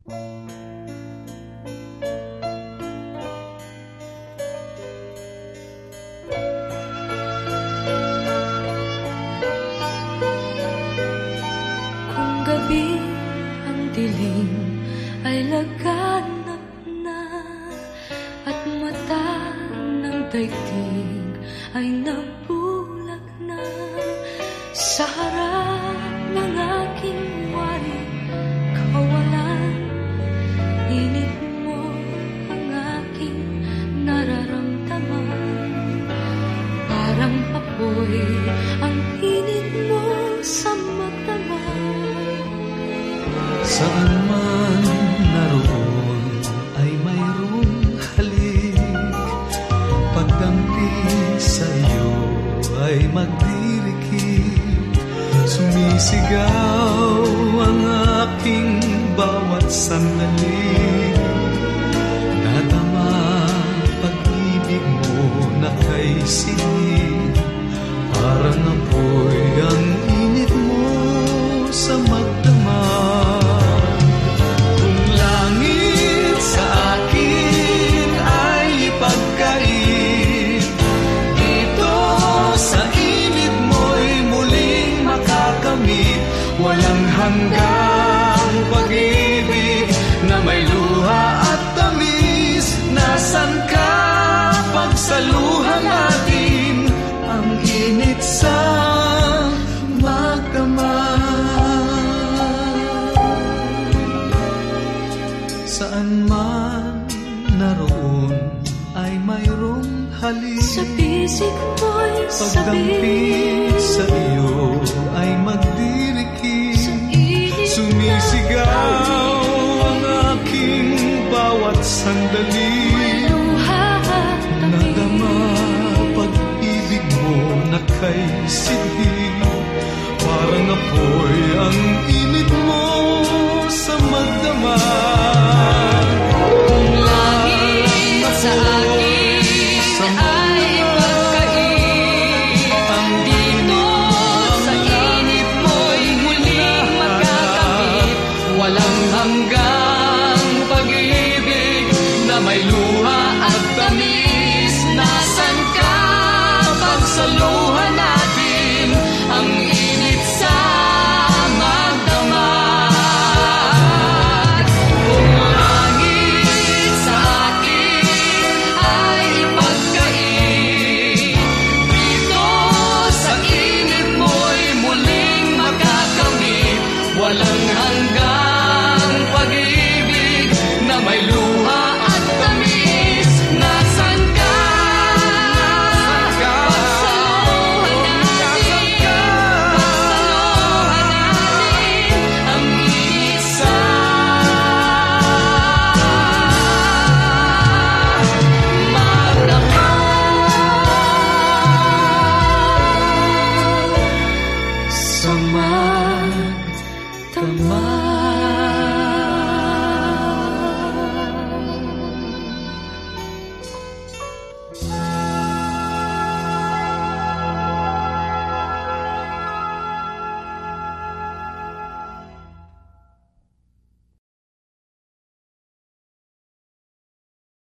Kung gabi ang dilim ay laganap na. At mata ng daigdig ay nabulak na. Sa harap Saan man naroon ay mayroong halik Pagdampi sa iyo ay magdirikit Sumisigaw ang aking bawat sandali. Nadama pag-ibig na kay sinip Parang apoy ang init mo sa magdamag Walang hanggang pag-ibig na may luha at tamis. Nasaan ka? Pagsaluhan natin ang init sa magdamag Saan man naroon ay mayroong halik Sa bisig mo'y Pagdampi sandali. Nadama pag-ibig mo na kay sidhi Parang apoy ang init mo sa magdamag Kung langit sa akin Sa ay Dito sa init mo'y muling magkakamit Walang na may luha at tamis. Nasan ka? Pagsaluhan natin ang init sa magdamag? Kung langit sa akin ay ipagkain Dito sa init mo'y muling makakamit. Walang hanggang pag-ibig na may luha come on.